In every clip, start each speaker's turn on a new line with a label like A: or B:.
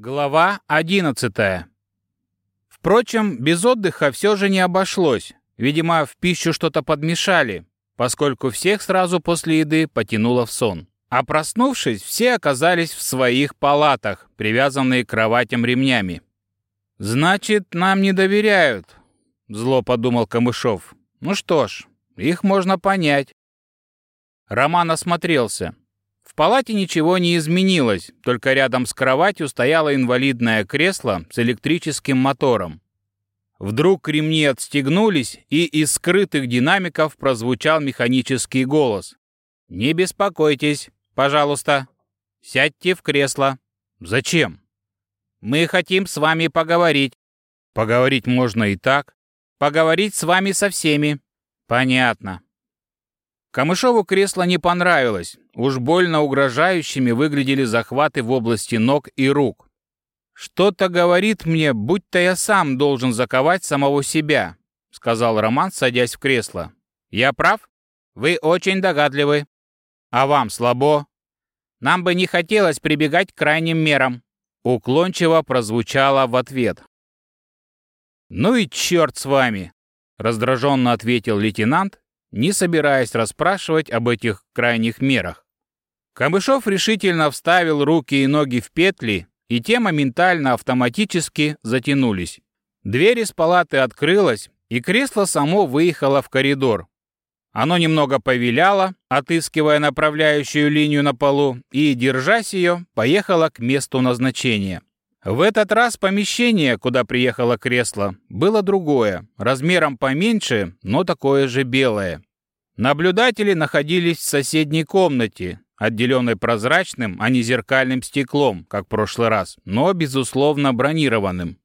A: Глава 11. Впрочем, без отдыха все же не обошлось. Видимо, в пищу что-то подмешали, поскольку всех сразу после еды потянуло в сон. А проснувшись, все оказались в своих палатах, привязанные к кроватям ремнями. «Значит, нам не доверяют», — зло подумал Камышов. «Ну что ж, их можно понять». Роман осмотрелся. Палате ничего не изменилось, только рядом с кроватью стояло инвалидное кресло с электрическим мотором. Вдруг ремни отстегнулись, и из скрытых динамиков прозвучал механический голос. «Не беспокойтесь, пожалуйста. Сядьте в кресло». «Зачем?» «Мы хотим с вами поговорить». «Поговорить можно и так». «Поговорить с вами со всеми». «Понятно». Камышову кресло не понравилось. Уж больно угрожающими выглядели захваты в области ног и рук. «Что-то говорит мне, будто я сам должен заковать самого себя», сказал Роман, садясь в кресло. «Я прав? Вы очень догадливы. А вам слабо? Нам бы не хотелось прибегать к крайним мерам», уклончиво прозвучало в ответ. «Ну и черт с вами!» раздраженно ответил лейтенант, не собираясь расспрашивать об этих крайних мерах. Камышов решительно вставил руки и ноги в петли, и те моментально автоматически затянулись. Дверь из палаты открылась, и кресло само выехало в коридор. Оно немного повиляло, отыскивая направляющую линию на полу, и, держась ее, поехало к месту назначения. В этот раз помещение, куда приехало кресло, было другое, размером поменьше, но такое же белое. Наблюдатели находились в соседней комнате, отделенной прозрачным, а не зеркальным стеклом, как в прошлый раз, но, безусловно, бронированным.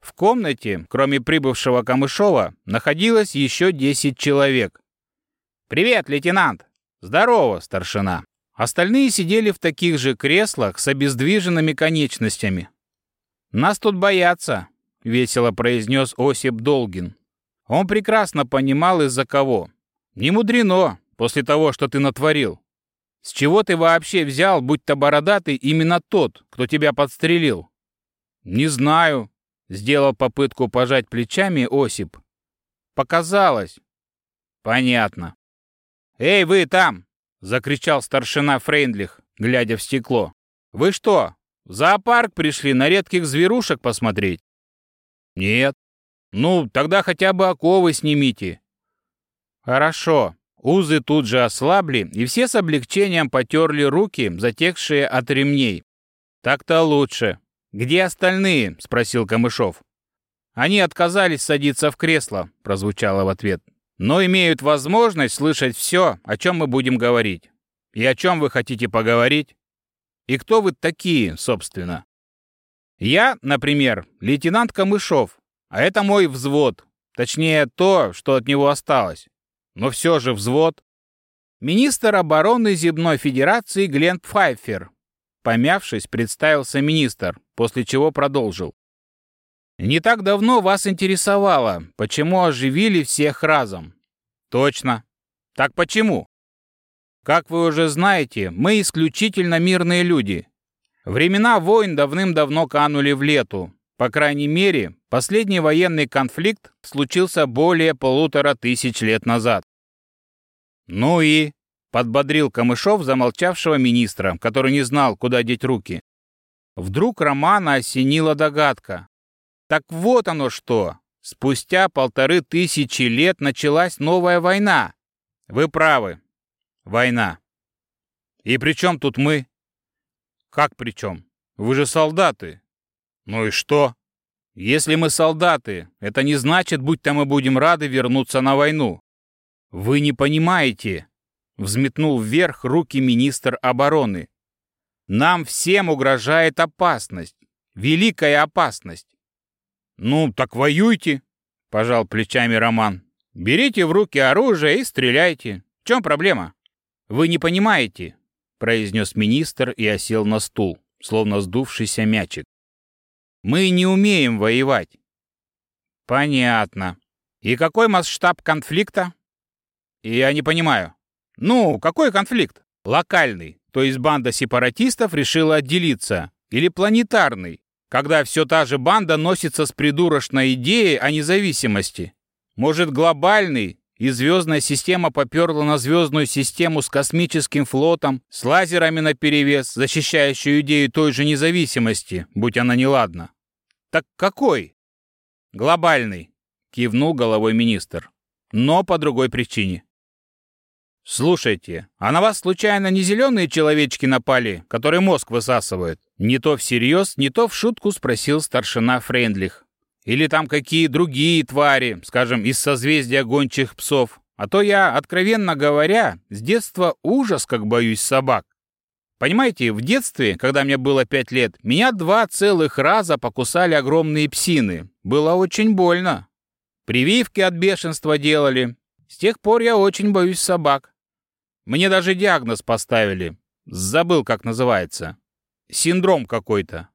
A: В комнате, кроме прибывшего Камышова, находилось еще 10 человек. «Привет, лейтенант!» «Здорово, старшина!» Остальные сидели в таких же креслах с обездвиженными конечностями. «Нас тут боятся», — весело произнес Осип Долгин. Он прекрасно понимал, из-за кого. «Не мудрено, после того, что ты натворил. С чего ты вообще взял, будь то бородатый, именно тот, кто тебя подстрелил? Не знаю, сделал попытку пожать плечами Осип. Показалось. Понятно. Эй, вы там! закричал старшина Фрейндлих, глядя в стекло. Вы что, в зоопарк пришли на редких зверушек посмотреть? Нет. Ну, тогда хотя бы оковы снимите. Хорошо. Узы тут же ослабли, и все с облегчением потерли руки, затекшие от ремней. «Так-то лучше. Где остальные?» — спросил Камышов. «Они отказались садиться в кресло», — прозвучало в ответ. «Но имеют возможность слышать все, о чем мы будем говорить. И о чем вы хотите поговорить? И кто вы такие, собственно?» «Я, например, лейтенант Камышов, а это мой взвод, точнее то, что от него осталось но все же взвод. Министр обороны Земной Федерации Глен Пфайфер. Помявшись, представился министр, после чего продолжил. Не так давно вас интересовало, почему оживили всех разом. Точно. Так почему? Как вы уже знаете, мы исключительно мирные люди. Времена войн давным-давно канули в лету. По крайней мере, последний военный конфликт случился более полутора тысяч лет назад. «Ну и?» — подбодрил Камышов замолчавшего министра, который не знал, куда деть руки. Вдруг Романа осенила догадка. «Так вот оно что! Спустя полторы тысячи лет началась новая война. Вы правы. Война. И при чем тут мы?» «Как при чем? Вы же солдаты». «Ну и что?» «Если мы солдаты, это не значит, будто мы будем рады вернуться на войну. «Вы не понимаете!» — взметнул вверх руки министр обороны. «Нам всем угрожает опасность. Великая опасность». «Ну, так воюйте!» — пожал плечами Роман. «Берите в руки оружие и стреляйте. В чем проблема?» «Вы не понимаете», — произнес министр и осел на стул, словно сдувшийся мячик. «Мы не умеем воевать». «Понятно. И какой масштаб конфликта?» Я не понимаю. Ну, какой конфликт? Локальный, то есть банда сепаратистов решила отделиться. Или планетарный, когда все та же банда носится с придурочной идеей о независимости? Может, глобальный, и звездная система поперла на звездную систему с космическим флотом, с лазерами наперевес, защищающую идею той же независимости, будь она неладна. Так какой? Глобальный, кивнул головой министр. Но по другой причине. «Слушайте, а на вас случайно не зеленые человечки напали, которые мозг высасывают?» Не то всерьез, не то в шутку спросил старшина Френдлих. «Или там какие другие твари, скажем, из созвездия гончих псов? А то я, откровенно говоря, с детства ужас как боюсь собак. Понимаете, в детстве, когда мне было пять лет, меня два целых раза покусали огромные псины. Было очень больно. Прививки от бешенства делали. С тех пор я очень боюсь собак. Мне даже диагноз поставили. Забыл, как называется. Синдром какой-то.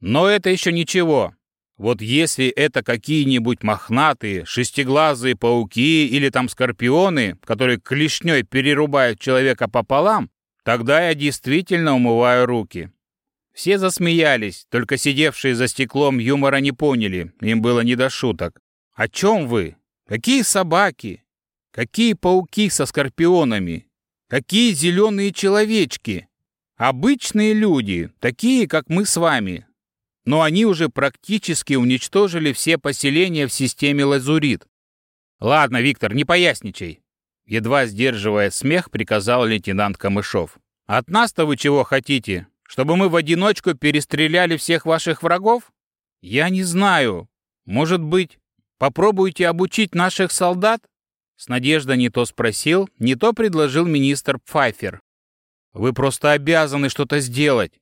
A: Но это еще ничего. Вот если это какие-нибудь мохнатые, шестиглазые пауки или там скорпионы, которые клешней перерубают человека пополам, тогда я действительно умываю руки. Все засмеялись, только сидевшие за стеклом юмора не поняли, им было не до шуток. «О чем вы? Какие собаки? Какие пауки со скорпионами? Какие зеленые человечки? Обычные люди, такие, как мы с вами. Но они уже практически уничтожили все поселения в системе Лазурит. Ладно, Виктор, не поясничай. Едва сдерживая смех, приказал лейтенант Камышов. От нас-то вы чего хотите? Чтобы мы в одиночку перестреляли всех ваших врагов? Я не знаю. Может быть, попробуйте обучить наших солдат? С надеждой не то спросил, не то предложил министр Пфайфер. «Вы просто обязаны что-то сделать».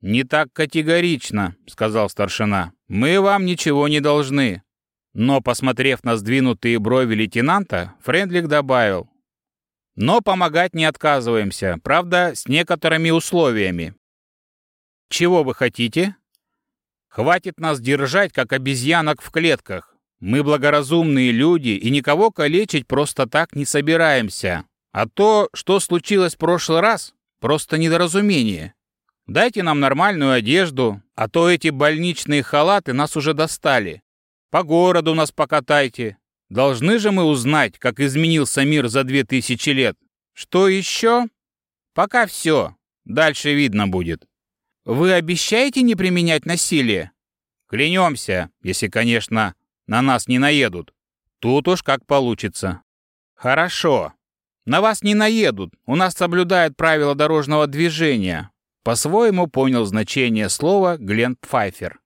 A: «Не так категорично», — сказал старшина. «Мы вам ничего не должны». Но, посмотрев на сдвинутые брови лейтенанта, Френдлик добавил. «Но помогать не отказываемся, правда, с некоторыми условиями». «Чего вы хотите?» «Хватит нас держать, как обезьянок в клетках. Мы благоразумные люди и никого калечить просто так не собираемся. А то, что случилось в прошлый раз, просто недоразумение. Дайте нам нормальную одежду, а то эти больничные халаты нас уже достали. По городу нас покатайте. Должны же мы узнать, как изменился мир за две тысячи лет. Что еще? Пока все. Дальше видно будет. Вы обещаете не применять насилие? Клянемся, если, конечно, на нас не наедут. Тут уж как получится. Хорошо. На вас не наедут. У нас соблюдают правила дорожного движения. По-своему понял значение слова Глен Пфайфер.